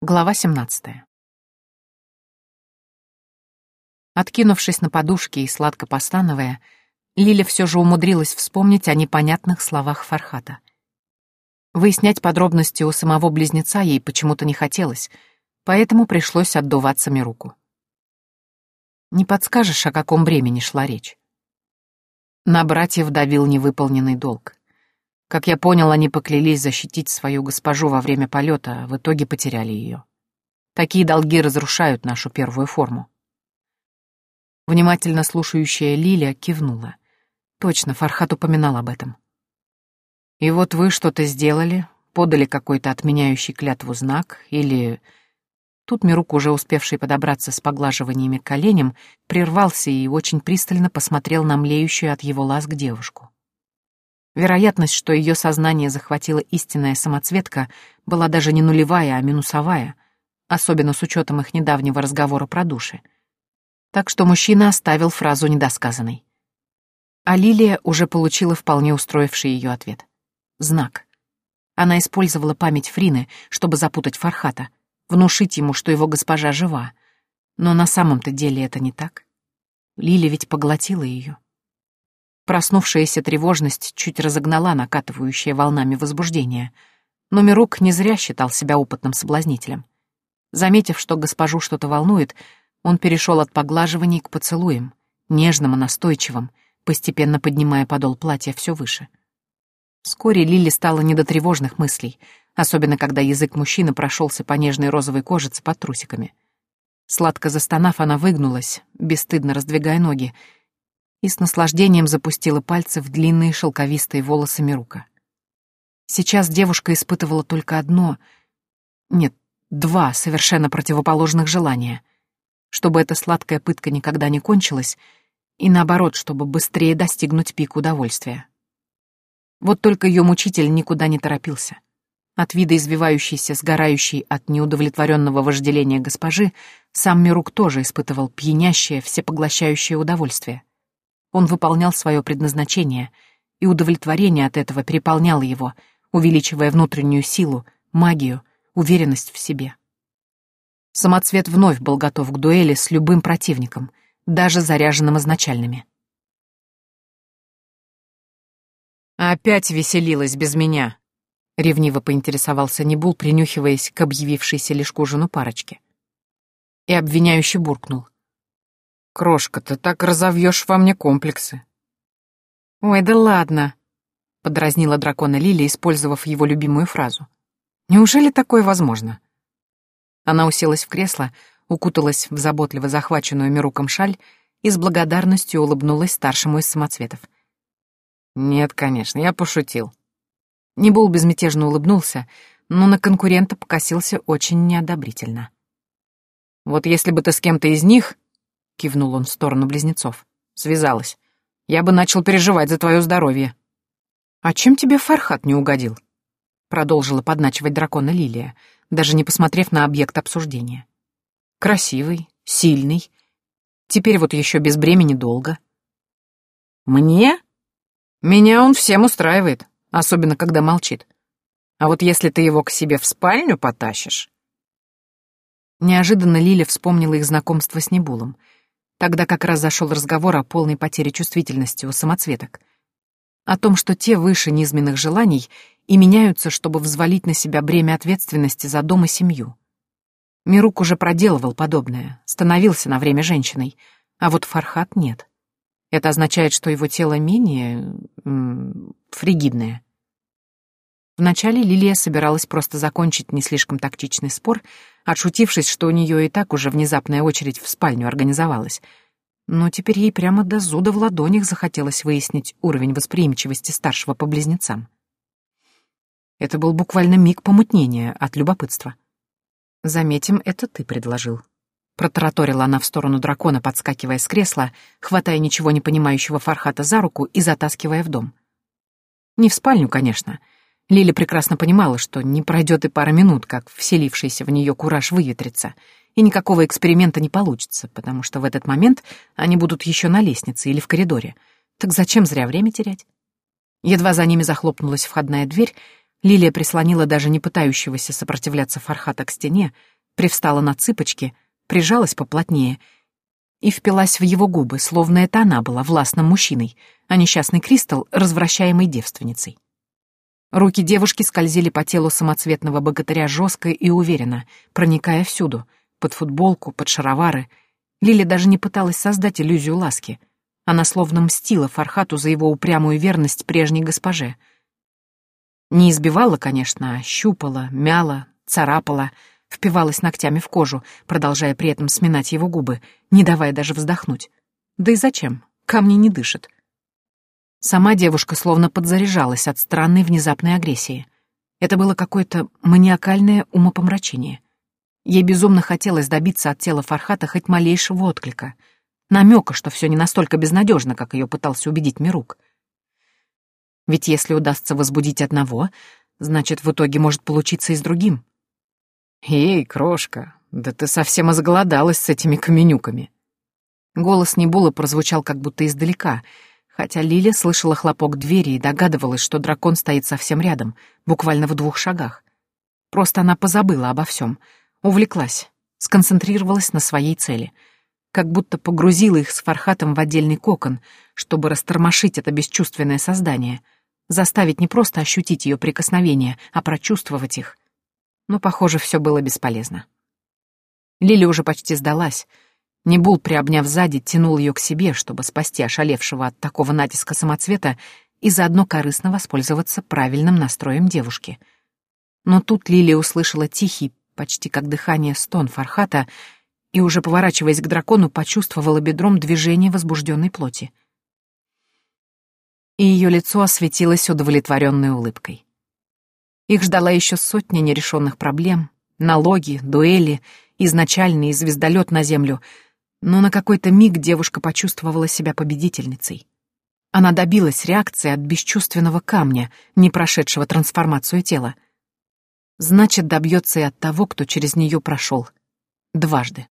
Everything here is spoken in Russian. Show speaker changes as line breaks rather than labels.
Глава 17. Откинувшись на подушке и сладко постановая, Лиля все же умудрилась вспомнить о непонятных словах Фархата. Выяснять подробности у самого близнеца ей почему-то не хотелось, поэтому пришлось отдуваться руку. Не подскажешь, о каком времени шла речь. На братьев давил невыполненный долг. Как я понял, они поклялись защитить свою госпожу во время полета, а в итоге потеряли ее. Такие долги разрушают нашу первую форму. Внимательно слушающая Лиля кивнула. Точно, Фархат упоминал об этом. И вот вы что-то сделали, подали какой-то отменяющий клятву знак, или... Тут Мирук, уже успевший подобраться с поглаживаниями к коленям, прервался и очень пристально посмотрел на млеющую от его ласк девушку. Вероятность, что ее сознание захватила истинная самоцветка, была даже не нулевая, а минусовая, особенно с учетом их недавнего разговора про души. Так что мужчина оставил фразу недосказанной. А Лилия уже получила вполне устроивший ее ответ. Знак. Она использовала память Фрины, чтобы запутать Фархата, внушить ему, что его госпожа жива. Но на самом-то деле это не так. Лиля ведь поглотила ее. Проснувшаяся тревожность чуть разогнала накатывающее волнами возбуждение. Но Мирук не зря считал себя опытным соблазнителем. Заметив, что госпожу что-то волнует, он перешел от поглаживаний к поцелуям, нежным и настойчивым, постепенно поднимая подол платья все выше. Вскоре Лили стало не до тревожных мыслей, особенно когда язык мужчины прошелся по нежной розовой кожице под трусиками. Сладко застонав, она выгнулась, бесстыдно раздвигая ноги, и с наслаждением запустила пальцы в длинные шелковистые волосы Мирука. Сейчас девушка испытывала только одно, нет, два совершенно противоположных желания. Чтобы эта сладкая пытка никогда не кончилась, и наоборот, чтобы быстрее достигнуть пик удовольствия. Вот только ее мучитель никуда не торопился. От вида извивающейся, сгорающей от неудовлетворенного вожделения госпожи, сам Мирук тоже испытывал пьянящее, всепоглощающее удовольствие. Он выполнял свое предназначение, и удовлетворение от этого переполняло его, увеличивая внутреннюю силу, магию, уверенность в себе. Самоцвет вновь был готов к дуэли с любым противником, даже заряженным изначальными. «Опять веселилась без меня», — ревниво поинтересовался Небул, принюхиваясь к объявившейся лишь к ужину парочке. И обвиняюще буркнул. Крошка, ты так разовьешь во мне комплексы. Ой, да ладно, подразнила дракона Лили, использовав его любимую фразу. Неужели такое возможно? Она уселась в кресло, укуталась в заботливо захваченную Мируком шаль и с благодарностью улыбнулась старшему из самоцветов. «Нет, конечно, я пошутил». Небул безмятежно улыбнулся, но на конкурента покосился очень неодобрительно. «Вот если бы ты с кем-то из них, — кивнул он в сторону близнецов. «Связалась. Я бы начал переживать за твое здоровье». «А чем тебе Фархат не угодил?» — продолжила подначивать дракона Лилия, даже не посмотрев на объект обсуждения. «Красивый, сильный. Теперь вот еще без бремени долго». «Мне? Меня он всем устраивает, особенно когда молчит. А вот если ты его к себе в спальню потащишь...» Неожиданно Лиля вспомнила их знакомство с Небулом — Тогда как раз зашел разговор о полной потере чувствительности у самоцветок. О том, что те выше низменных желаний и меняются, чтобы взвалить на себя бремя ответственности за дом и семью. Мирук уже проделывал подобное, становился на время женщиной, а вот Фархат нет. Это означает, что его тело менее... Фригидное. Вначале Лилия собиралась просто закончить не слишком тактичный спор, отшутившись, что у нее и так уже внезапная очередь в спальню организовалась. Но теперь ей прямо до зуда в ладонях захотелось выяснить уровень восприимчивости старшего по близнецам. Это был буквально миг помутнения от любопытства. «Заметим, это ты предложил». Протараторила она в сторону дракона, подскакивая с кресла, хватая ничего не понимающего Фархата за руку и затаскивая в дом. Не в спальню, конечно, — Лили прекрасно понимала, что не пройдет и пара минут, как вселившийся в нее кураж выветрится, и никакого эксперимента не получится, потому что в этот момент они будут еще на лестнице или в коридоре. Так зачем зря время терять? Едва за ними захлопнулась входная дверь, Лилия прислонила даже не пытающегося сопротивляться Фархата к стене, привстала на цыпочки, прижалась поплотнее и впилась в его губы, словно это она была властным мужчиной, а несчастный Кристалл — развращаемой девственницей. Руки девушки скользили по телу самоцветного богатыря жестко и уверенно, проникая всюду, под футболку, под шаровары. Лили даже не пыталась создать иллюзию ласки. Она словно мстила Фархату за его упрямую верность прежней госпоже — не избивала, конечно, а щупала, мяла, царапала, впивалась ногтями в кожу, продолжая при этом сминать его губы, не давая даже вздохнуть. Да и зачем? Камни не дышат. Сама девушка словно подзаряжалась от странной внезапной агрессии. Это было какое-то маниакальное умопомрачение. Ей безумно хотелось добиться от тела Фархата хоть малейшего отклика, намека, что все не настолько безнадежно, как ее пытался убедить Мирук. Ведь если удастся возбудить одного, значит, в итоге может получиться и с другим. «Эй, крошка, да ты совсем изголодалась с этими каменюками!» Голос Небула прозвучал как будто издалека, хотя Лиля слышала хлопок двери и догадывалась, что дракон стоит совсем рядом, буквально в двух шагах. Просто она позабыла обо всем, увлеклась, сконцентрировалась на своей цели — как будто погрузила их с Фархатом в отдельный кокон, чтобы растормошить это бесчувственное создание — заставить не просто ощутить ее прикосновения, а прочувствовать их. Но, похоже, все было бесполезно. Лили уже почти сдалась. Небул, приобняв сзади, тянул ее к себе, чтобы спасти ошалевшего от такого натиска самоцвета и заодно корыстно воспользоваться правильным настроем девушки. Но тут Лили услышала тихий, почти как дыхание, стон Фархата и, уже поворачиваясь к дракону, почувствовала бедром движение возбужденной плоти — и ее лицо осветилось удовлетворенной улыбкой. Их ждала еще сотня нерешенных проблем, налоги, дуэли, изначальный звездолет на Землю, но на какой-то миг девушка почувствовала себя победительницей. Она добилась реакции от бесчувственного камня, не прошедшего трансформацию тела. Значит, добьется и от того, кто через нее прошел. Дважды.